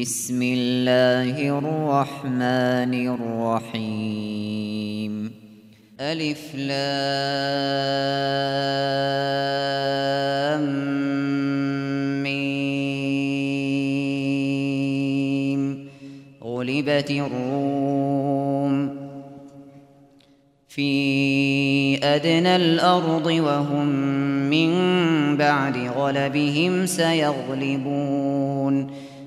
بسم الله الرحمن الرحيم. ألف لام ميم. غلبت الروم في أدنى الأرض وهم من بعد غلبهم سيغلبون.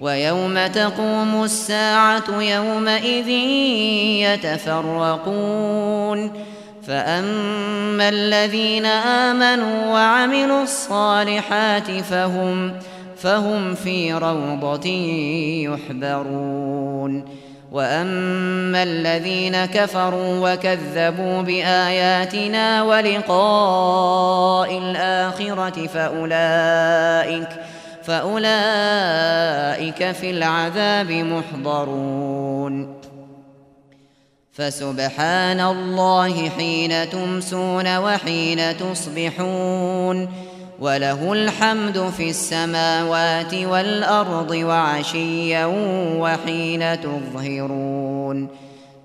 وَيَوْمَ تَقُومُ السَّاعَةُ يَوْمَئِذٍ يَتَفَرَّقُونَ فَأَمَّا الَّذِينَ آمَنُوا وَعَمِلُوا الصَّالِحَاتِ فَهُمْ فَهُمْ فِي رَوْضَةٍ يُحْبَرُونَ وَأَمَّا الَّذِينَ كَفَرُوا وَكَذَّبُوا بِآيَاتِنَا وَلِقَاءِ الْآخِرَةِ فَأُولَئِكَ فأولئك في العذاب محضرون فسبحان الله حين تمسون وحين تصبحون وله الحمد في السماوات والأرض وعشيا وحين تظهرون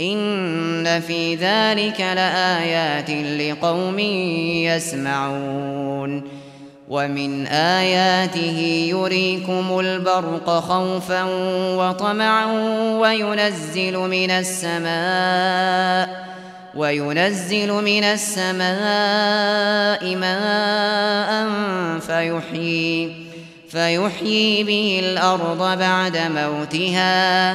إن في ذلك لآيات لقوم يسمعون. ومن آياته يريكم البرق خوفا وطمعا وينزل من السماء وينزل من السماء ماء فيحيي فيحيي به الأرض بعد موتها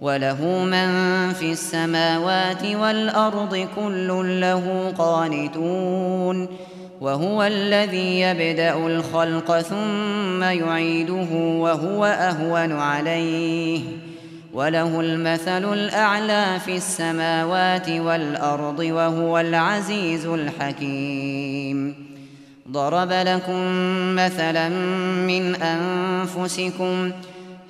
وله من في السماوات والأرض كل له قانتون وهو الذي يبدأ الخلق ثم يعيده وهو أهون عليه وله المثل الأعلى في السماوات والأرض وهو العزيز الحكيم ضرب لكم مثلا من أنفسكم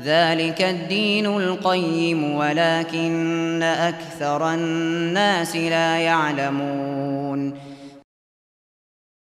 ذلك الدين القيم ولكن أكثر الناس لا يعلمون.